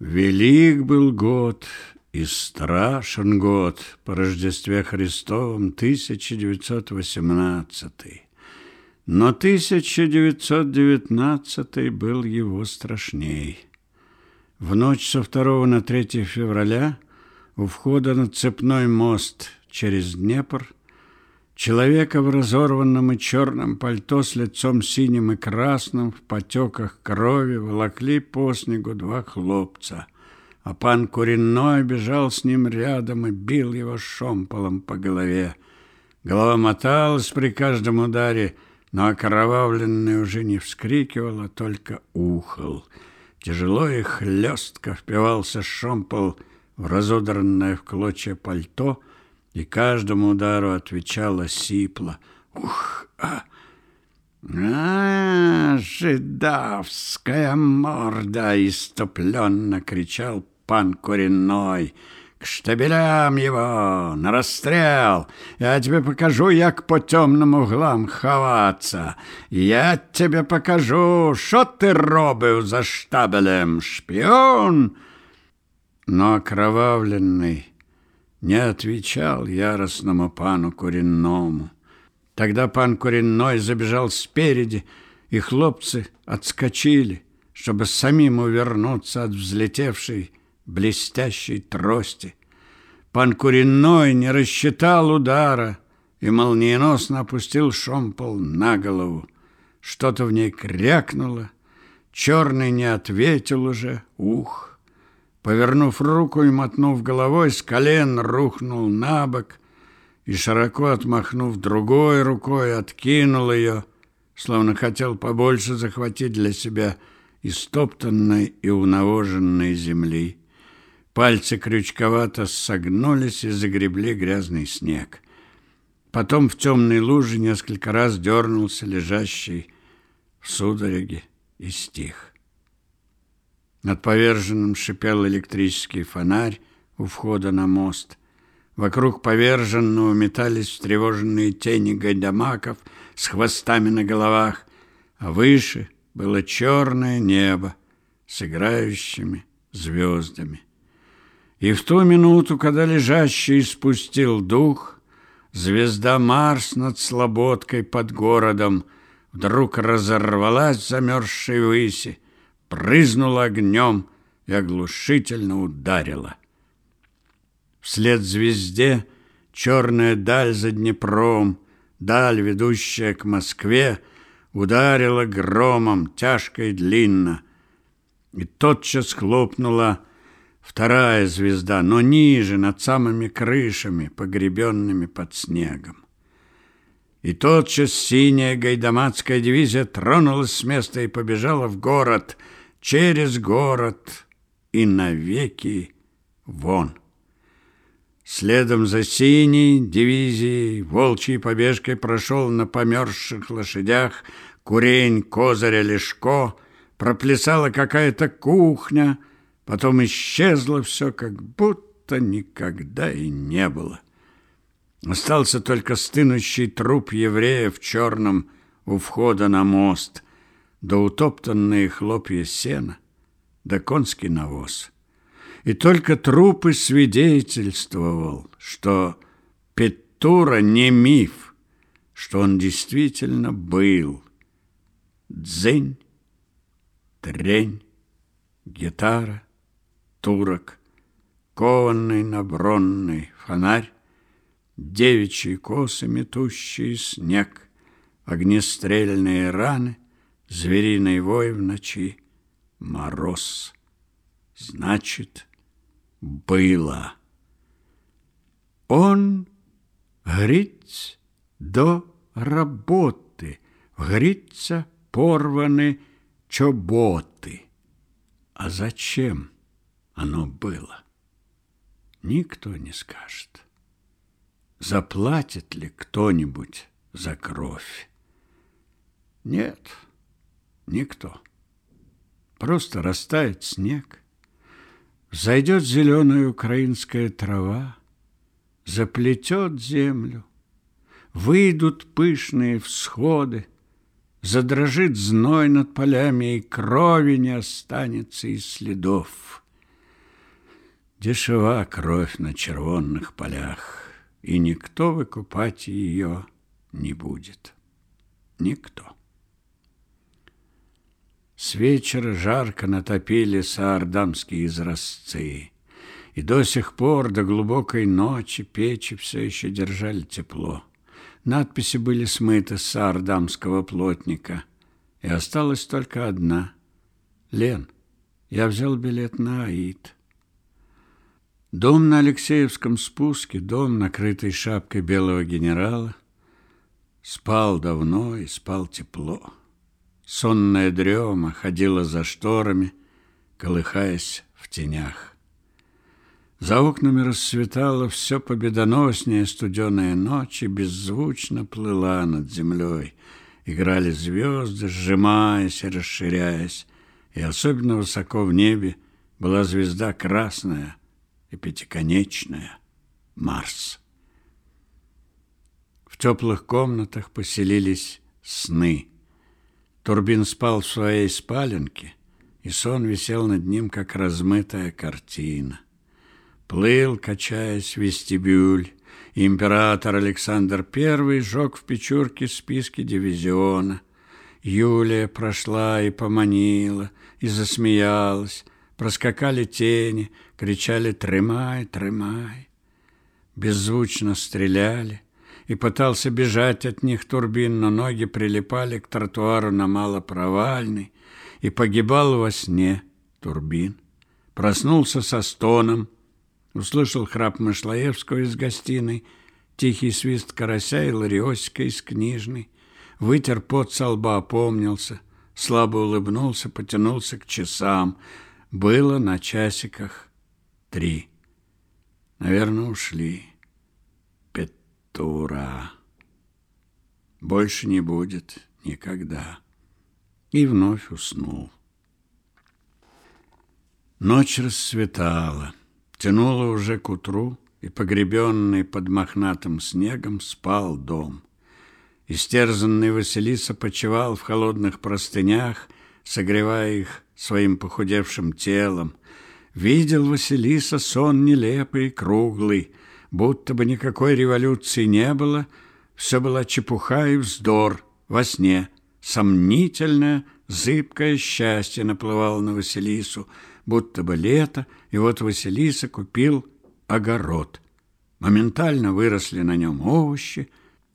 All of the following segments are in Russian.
Велик был год и страшен год по Рождестве Христовом 1918. Но 1919 был его страшней. В ночь со 2 на 3 февраля у входа на цепной мост через Днепр человека в разорванном и черном пальто с лицом синим и красным в потеках крови волокли по снегу два хлопца, а пан Куренной бежал с ним рядом и бил его шомполом по голове. Голова моталась при каждом ударе, но окровавленный уже не вскрикивал, а только ухал. Тяжело и хлестко впивался шомпол в разодранное в клочья пальто — и каждому удару отвечала сипло. «Ух, а!» «А, жидовская морда!» — иступленно кричал пан Коренной. «К штабелям его! На расстрел! Я тебе покажу, як по темным углам ховаться! Я тебе покажу, що ти робив за штабелем, шпион!» Но окровавленный не отвечал яростному пану Куренному. Тогда пан Куренной забежал спереди, и хлопцы отскочили, чтобы самим увернуться от взлетевшей блестящей трости. Пан Куренной не рассчитал удара и молниеносно опустил шомпол на голову. Что-то в ней крякнуло, черный не ответил уже, ух! Повернув руку и мотнув головой, с колен рухнул на бок и, широко отмахнув другой рукой, откинул ее, словно хотел побольше захватить для себя истоптанной и унавоженной земли. Пальцы крючковато согнулись и загребли грязный снег. Потом в темной луже несколько раз дернулся лежащий в судороге и стих. Над поверженным шипел электрический фонарь у входа на мост. Вокруг поверженного метались встревоженные тени гайдамаков с хвостами на головах, а выше было черное небо с играющими звездами. И в ту минуту, когда лежащий спустил дух, звезда Марс над слободкой под городом вдруг разорвалась замерзшей выси, прызнула огнем и оглушительно ударила. Вслед звезде черная даль за Днепром, даль, ведущая к Москве, ударила громом тяжко и длинно. И тотчас хлопнула вторая звезда, но ниже, над самыми крышами, погребенными под снегом. И тотчас синяя гайдамацкая дивизия тронулась с места и побежала в город — через город и навеки вон. Следом за синей дивизией волчьей побежкой прошел на померзших лошадях курень Козыря Лешко, проплясала какая-то кухня, потом исчезло все, как будто никогда и не было. Остался только стынущий труп еврея в черном у входа на мост — да утоптанные хлопья сена, да конский навоз. И только трупы свидетельствовал, что Петура не миф, что он действительно был. Дзынь, трень, гитара, турок, кованный набронный фонарь, девичьи косы, метущие снег, огнестрельные раны — Звериный вой в ночи, мороз. Значит, было. Он грить до работы, гриться порваны чоботы. А зачем оно было? Никто не скажет. Заплатит ли кто-нибудь за кровь? Нет. Никто. Просто растает снег, Зайдет зеленая украинская трава, Заплетет землю, Выйдут пышные всходы, Задрожит зной над полями, И крови не останется и следов. Дешева кровь на червонных полях, и никто выкупать ее не будет. Никто. С вечера жарко натопили саардамские изразцы, и до сих пор до глубокой ночи печи все еще держали тепло. Надписи были смыты с саардамского плотника, и осталась только одна. «Лен, я взял билет на Аид». Дом на Алексеевском спуске, дом, накрытый шапкой белого генерала, спал давно и спал тепло. Сонная дрема ходила за шторами, колыхаясь в тенях. За окнами расцветала все победоноснее студеная ночь и беззвучно плыла над землей. Играли звезды, сжимаясь и расширяясь, и особенно высоко в небе была звезда красная и пятиконечная — Марс. В теплых комнатах поселились сны — Турбин спал в своей спаленке, и сон висел над ним, как размытая картина. Плыл, качаясь, вестибюль, император Александр I жег в печурке списки дивизиона. Юлия прошла и поманила, и засмеялась. Проскакали тени, кричали «Тремай, тремай!» Беззвучно стреляли, и пытался бежать от них турбин, но ноги прилипали к тротуару на малопровальный, и погибал во сне турбин. Проснулся со стоном, услышал храп Мышлаевского из гостиной, тихий свист карася и лариосика из книжной, вытер пот со лба, опомнился, слабо улыбнулся, потянулся к часам. Было на часиках три. Наверное, ушли. Тура. Больше не будет никогда. И вновь уснул. Ночь расцветала, тянула уже к утру, и погребенный под мохнатым снегом спал дом. Истерзанный Василиса почевал в холодных простынях, согревая их своим похудевшим телом. Видел Василиса сон нелепый круглый, будто бы никакой революции не было, все была чепуха и вздор во сне. Сомнительное, зыбкое счастье наплывало на Василису, будто бы лето, и вот Василиса купил огород. Моментально выросли на нем овощи,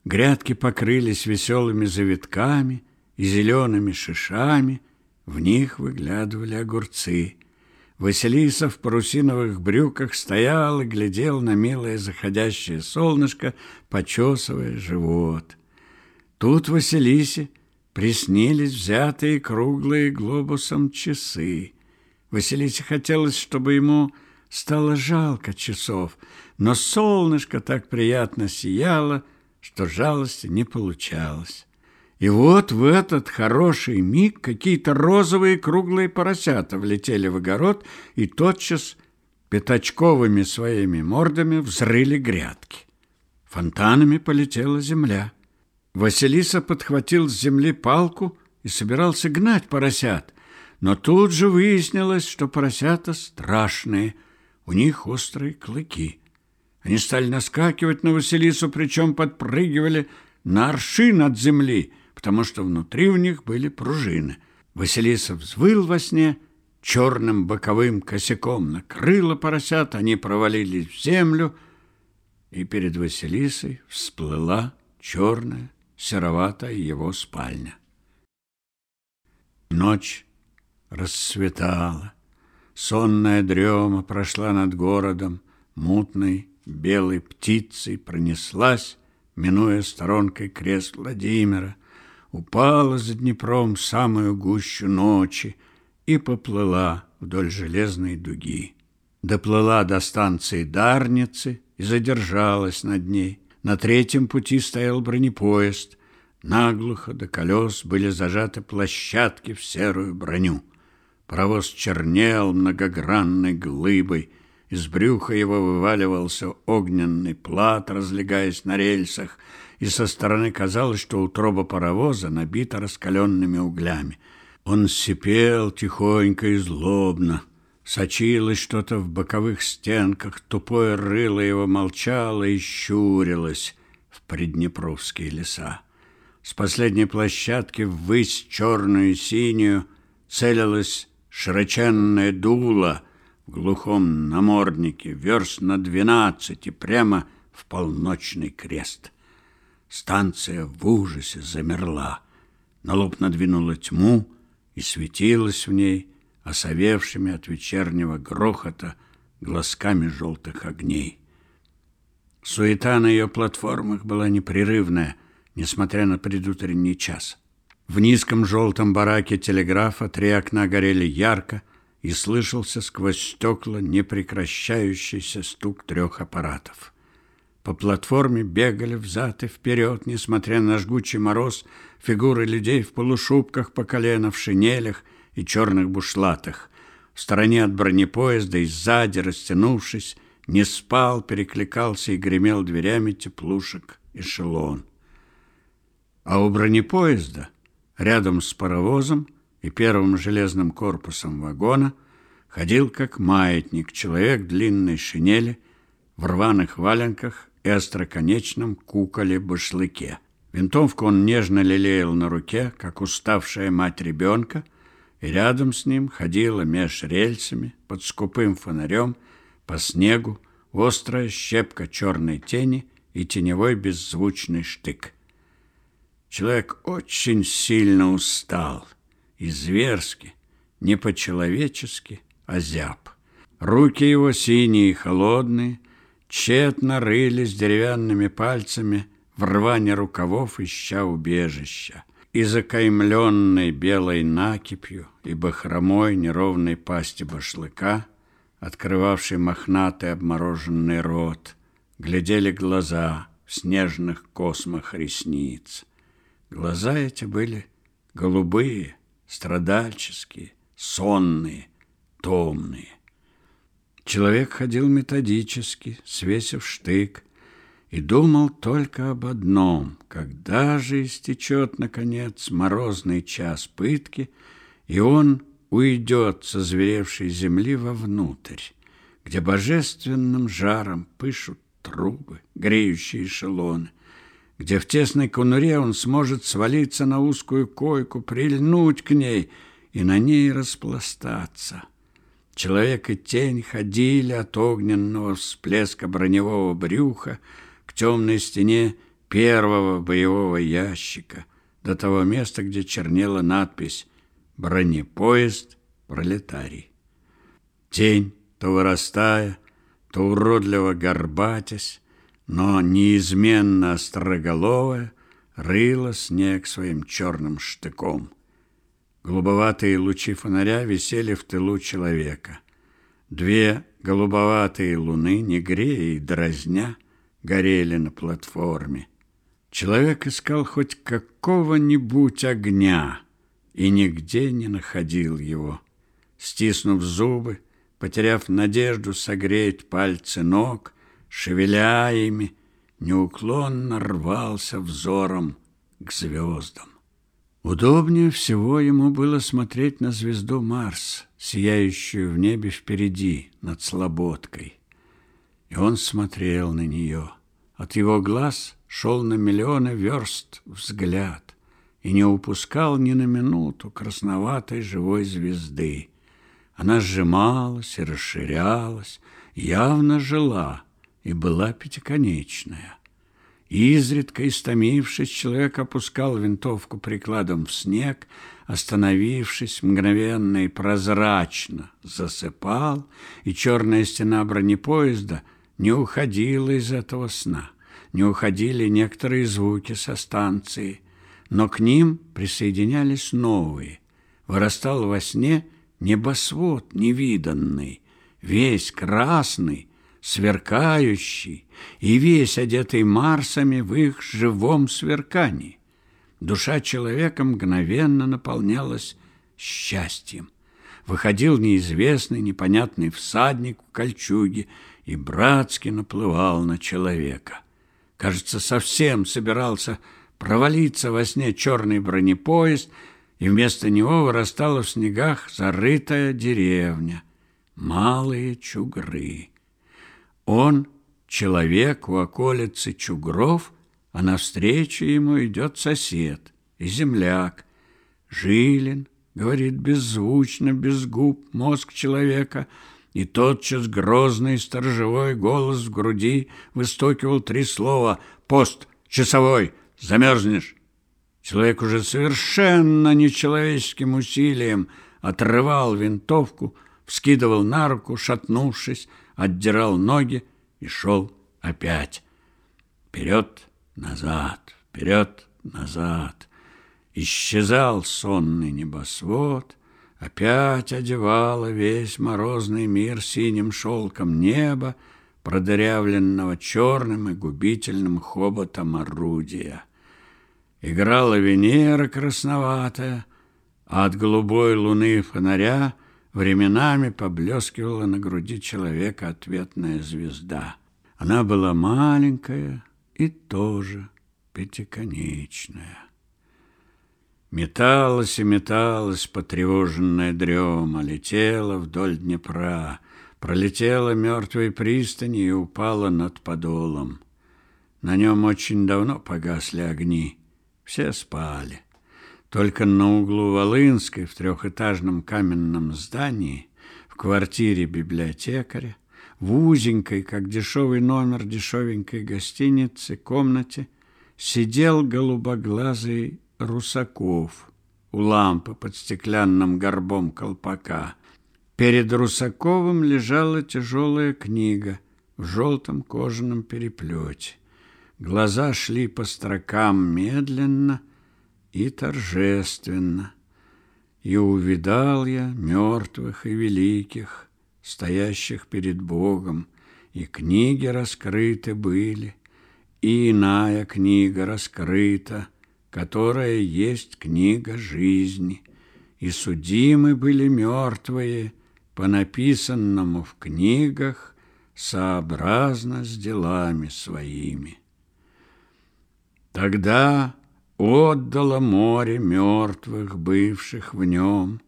грядки покрылись веселыми завитками и зелеными шишами, в них выглядывали огурцы. Василиса в парусиновых брюках стоял и глядел на милое заходящее солнышко, почесывая живот. Тут Василисе приснились взятые круглые глобусом часы. Василисе хотелось, чтобы ему стало жалко часов, но солнышко так приятно сияло, что жалости не получалось. И вот в этот хороший миг какие-то розовые круглые поросята влетели в огород и тотчас пятачковыми своими мордами взрыли грядки. Фонтанами полетела земля. Василиса подхватил с земли палку и собирался гнать поросят, но тут же выяснилось, что поросята страшные, у них острые клыки. Они стали наскакивать на Василису, причем подпрыгивали на аршин от земли – потому что внутри у них были пружины. Василиса взвыл во сне, черным боковым косяком накрыло поросят, они провалились в землю, и перед Василисой всплыла черная, сероватая его спальня. Ночь расцветала, сонная дрема прошла над городом, мутной белой птицей пронеслась, минуя сторонкой крест Владимира, упала за Днепром в самую гущу ночи и поплыла вдоль железной дуги. Доплыла до станции Дарницы и задержалась над ней. На третьем пути стоял бронепоезд. Наглухо до колес были зажаты площадки в серую броню. Паровоз чернел многогранной глыбой. Из брюха его вываливался огненный плат, разлегаясь на рельсах — и со стороны казалось, что утроба паровоза набита раскаленными углями. Он сипел тихонько и злобно, Сочилось что-то в боковых стенках, тупое рыло его молчало и щурилось в приднепровские леса. С последней площадки ввысь черную и синюю целилась широченное дуло в глухом наморднике, верст на двенадцать и прямо в полночный крест. Станция в ужасе замерла. На лоб надвинула тьму и светилась в ней осовевшими от вечернего грохота глазками желтых огней. Суета на ее платформах была непрерывная, несмотря на предутренний час. В низком желтом бараке телеграфа три окна горели ярко, и слышался сквозь стекла непрекращающийся стук трех аппаратов. По платформе бегали взад и вперед, несмотря на жгучий мороз, фигуры людей в полушубках по колено, в шинелях и черных бушлатах. В стороне от бронепоезда и сзади, растянувшись, не спал, перекликался и гремел дверями теплушек эшелон. А у бронепоезда, рядом с паровозом и первым железным корпусом вагона, ходил как маятник человек в длинной шинели, в рваных валенках и остроконечном куколе-башлыке. Винтовку он нежно лелеял на руке, как уставшая мать ребенка, и рядом с ним ходила меж рельсами под скупым фонарем по снегу острая щепка черной тени и теневой беззвучный штык. Человек очень сильно устал и зверски, не по-человечески, а зяб. Руки его синие и холодные, тщетно рылись деревянными пальцами в рване рукавов, ища убежища. И закаймленной белой накипью и бахромой неровной пасти башлыка, открывавшей мохнатый обмороженный рот, глядели глаза в снежных космах ресниц. Глаза эти были голубые, страдальческие, сонные, томные. Человек ходил методически, свесив штык, и думал только об одном, когда же истечет, наконец, морозный час пытки, и он уйдет со зверевшей земли вовнутрь, где божественным жаром пышут трубы, греющие эшелоны, где в тесной конуре он сможет свалиться на узкую койку, прильнуть к ней и на ней распластаться. Человек и тень ходили от огненного всплеска броневого брюха к темной стене первого боевого ящика до того места, где чернела надпись «Бронепоезд пролетарий». Тень, то вырастая, то уродливо горбатясь, но неизменно остроголовая, рыла снег своим черным штыком. Голубоватые лучи фонаря висели в тылу человека. Две голубоватые луны, не грея и дразня, горели на платформе. Человек искал хоть какого-нибудь огня и нигде не находил его. Стиснув зубы, потеряв надежду согреть пальцы ног, шевеля ими, неуклонно рвался взором к звездам. Удобнее всего ему было смотреть на звезду Марс, сияющую в небе впереди, над Слободкой. И он смотрел на нее. От его глаз шел на миллионы верст взгляд и не упускал ни на минуту красноватой живой звезды. Она сжималась и расширялась, явно жила, и была пятиконечная. Изредка, истомившись, человек опускал винтовку прикладом в снег, остановившись мгновенно и прозрачно, засыпал, и черная стена бронепоезда не уходила из этого сна. Не уходили некоторые звуки со станции, но к ним присоединялись новые. Вырастал во сне небосвод невиданный, весь красный, сверкающий, и весь одетый Марсами в их живом сверкании. Душа человека мгновенно наполнялась счастьем. Выходил неизвестный, непонятный всадник в кольчуге и братски наплывал на человека. Кажется, совсем собирался провалиться во сне черный бронепоезд, и вместо него вырастала в снегах зарытая деревня. малые чугры. Он — человек у околицы чугров, а навстречу ему идет сосед и земляк. Жилин, говорит беззвучно, без губ, мозг человека, и тотчас грозный сторожевой голос в груди выстукивал три слова «Пост! Часовой! Замерзнешь!» Человек уже совершенно нечеловеческим усилием отрывал винтовку, вскидывал на руку, шатнувшись, отдирал ноги и шел опять. Вперед, назад, вперед, назад. Исчезал сонный небосвод, опять одевало весь морозный мир синим шелком неба, продырявленного черным и губительным хоботом орудия. Играла Венера красноватая, а от голубой луны фонаря временами поблескивала на груди человека ответная звезда. Она была маленькая и тоже пятиконечная. Металась и металась потревоженная дрема, летела вдоль Днепра, пролетела мертвой пристани и упала над подолом. На нем очень давно погасли огни, все спали. Только на углу Волынской в трехэтажном каменном здании, в квартире библиотекаря, в узенькой, как дешевый номер дешевенькой гостиницы, комнате, сидел голубоглазый Русаков у лампы под стеклянным горбом колпака. Перед Русаковым лежала тяжелая книга в желтом кожаном переплете. Глаза шли по строкам медленно и торжественно. И увидал я мертвых и великих, стоящих перед Богом, и книги раскрыты были, и иная книга раскрыта, которая есть книга жизни, и судимы были мертвые по написанному в книгах сообразно с делами своими. Тогда отдало море мертвых, бывших в нем,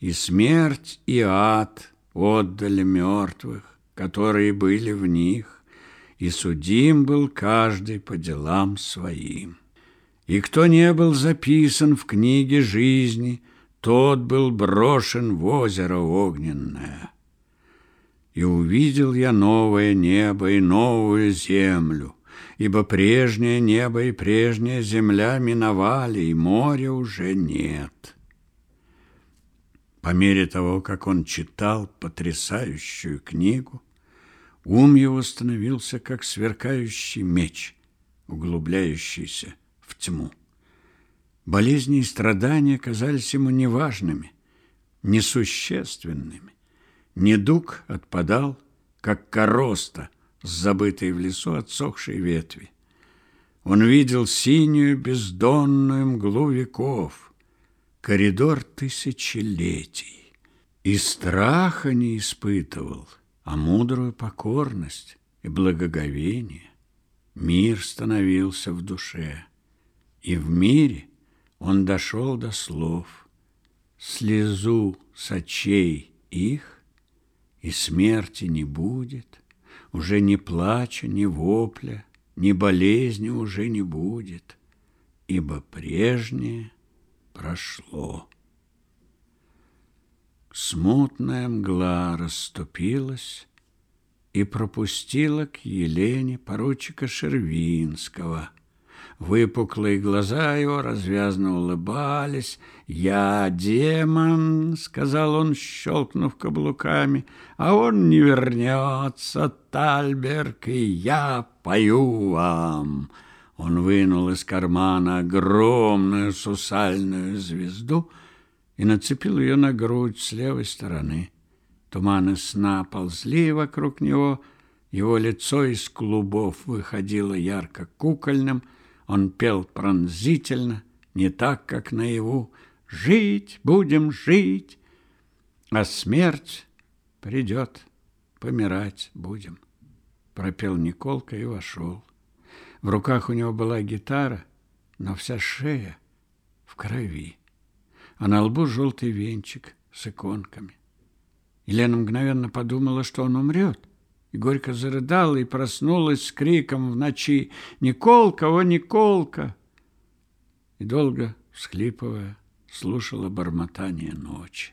и смерть и ад отдали мертвых, которые были в них, и судим был каждый по делам своим. И кто не был записан в книге жизни, тот был брошен в озеро огненное. И увидел я новое небо и новую землю, ибо прежнее небо и прежняя земля миновали, и моря уже нет. По мере того, как он читал потрясающую книгу, ум его становился как сверкающий меч, углубляющийся в тьму. Болезни и страдания казались ему неважными, несущественными. Недуг отпадал, как короста с забытой в лесу отсохшей ветви. Он видел синюю бездонную мглу веков, коридор тысячелетий, и страха не испытывал, а мудрую покорность и благоговение. Мир становился в душе. И в мире он дошел до слов. Слезу с очей их, и смерти не будет, уже ни плача, ни вопля, ни болезни уже не будет, ибо прежнее прошло. Смутная мгла расступилась и пропустила к Елене поручика Шервинского – Выпуклые глаза его развязно улыбались. «Я демон», — сказал он, щелкнув каблуками, «а он не вернется, Тальберг, и я пою вам». Он вынул из кармана огромную сусальную звезду и нацепил ее на грудь с левой стороны. Туманы сна ползли вокруг него, его лицо из клубов выходило ярко кукольным — он пел пронзительно, не так, как наяву. «Жить будем жить, а смерть придет, помирать будем», — пропел Николка и вошел. В руках у него была гитара, но вся шея в крови, а на лбу желтый венчик с иконками. Елена мгновенно подумала, что он умрет, и горько зарыдала и проснулась с криком в ночи «Николка, о, Николка!» И долго, всхлипывая, слушала бормотание ночи.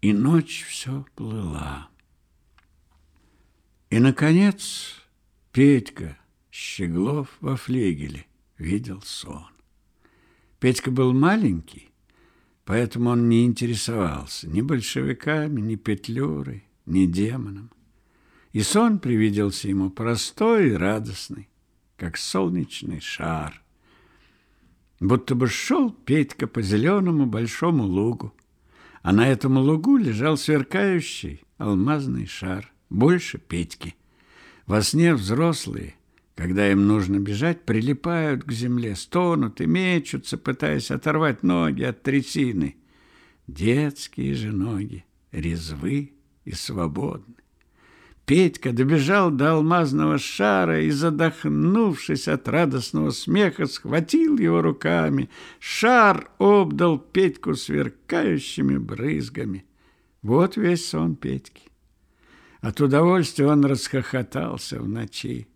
И ночь все плыла. И, наконец, Петька Щеглов во флегеле видел сон. Петька был маленький, поэтому он не интересовался ни большевиками, ни петлюрой, ни демоном. И сон привиделся ему простой и радостный, как солнечный шар. Будто бы шел Петька по зеленому большому лугу, а на этом лугу лежал сверкающий алмазный шар, больше Петьки. Во сне взрослые, когда им нужно бежать, прилипают к земле, стонут и мечутся, пытаясь оторвать ноги от трясины. Детские же ноги резвы и свободны. Петька добежал до алмазного шара и, задохнувшись от радостного смеха, схватил его руками. Шар обдал Петьку сверкающими брызгами. Вот весь сон Петьки. От удовольствия он расхохотался в ночи.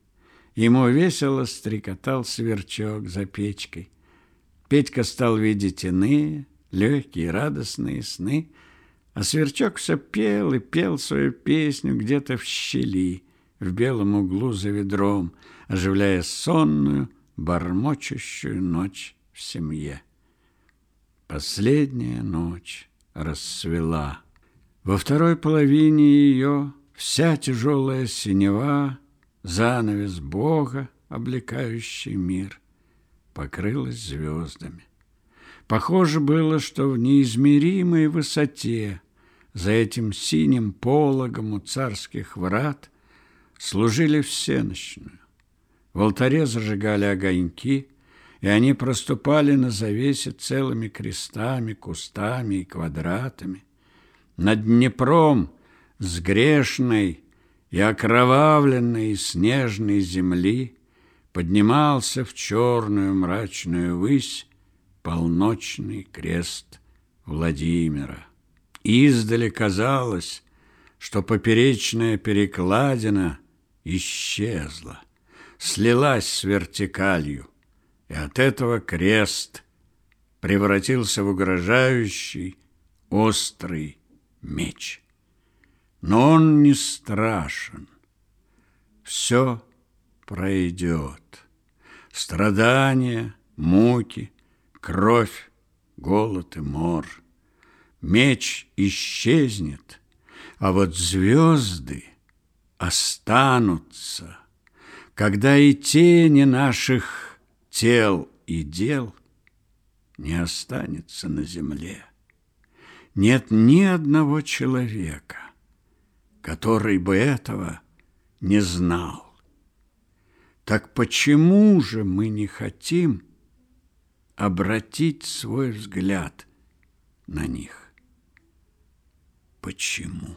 Ему весело стрекотал сверчок за печкой. Петька стал видеть иные, легкие, радостные сны — а сверчок все пел и пел свою песню где-то в щели, в белом углу за ведром, оживляя сонную, бормочущую ночь в семье. Последняя ночь расцвела. Во второй половине ее вся тяжелая синева, занавес Бога, облекающий мир, покрылась звездами. Похоже было, что в неизмеримой высоте за этим синим пологом у царских врат служили всеночную. В алтаре зажигали огоньки, и они проступали на завесе целыми крестами, кустами и квадратами. Над Днепром с грешной и окровавленной снежной земли поднимался в черную мрачную высь полночный крест Владимира. Издали казалось, что поперечная перекладина исчезла, слилась с вертикалью, и от этого крест превратился в угрожающий острый меч. Но он не страшен. Все пройдет. Страдания, муки, кровь, голод и мор. Меч исчезнет, а вот звезды останутся, когда и тени наших тел и дел не останется на земле. Нет ни одного человека, который бы этого не знал. Так почему же мы не хотим обратить свой взгляд на них. Почему?